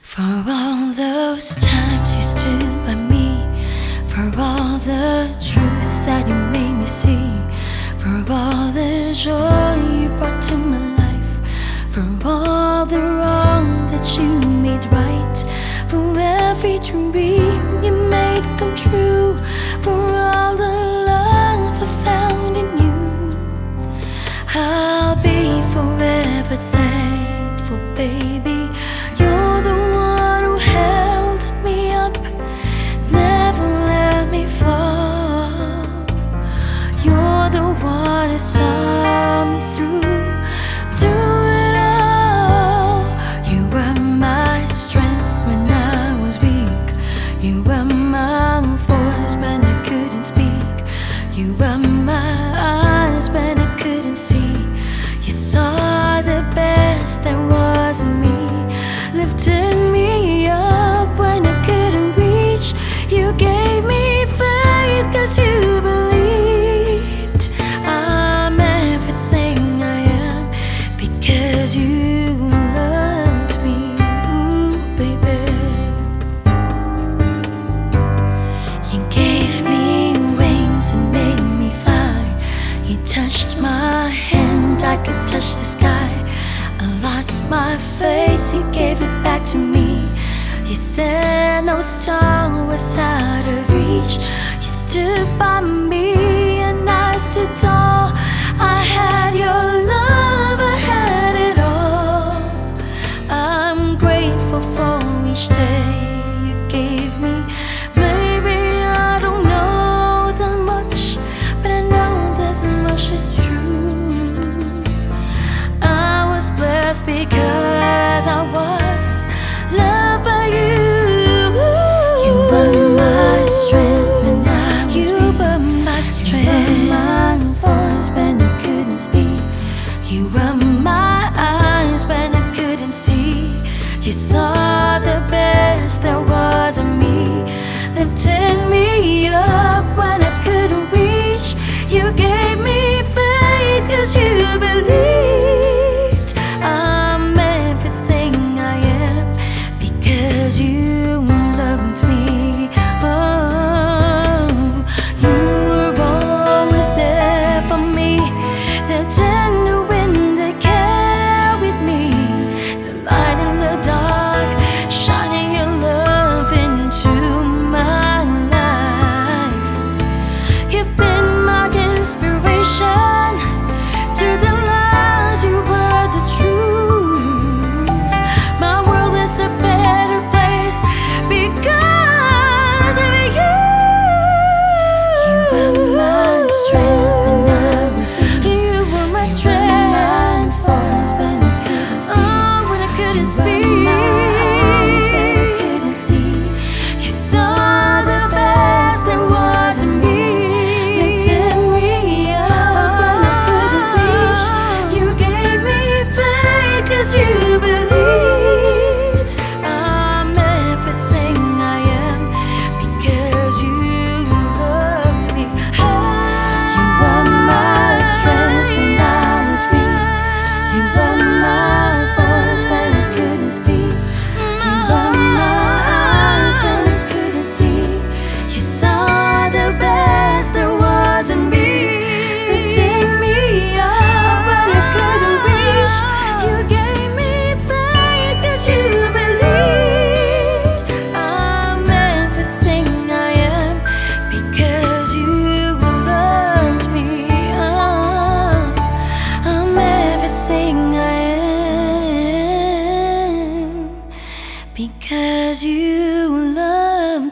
For all those times you stood by me, for all the truth that you made me see, for all the joy you brought to my life, for all the wrong that you made right, for every dream you made come true, for all the love I found in you. I'll be forever thankful, baby. Saw me through, You touched my hand, I could touch the sky. I lost my faith, he gave it back to me. He said no star was out of reach. He stood by me, and I stood tall. Because I was you. miss you.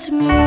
to me.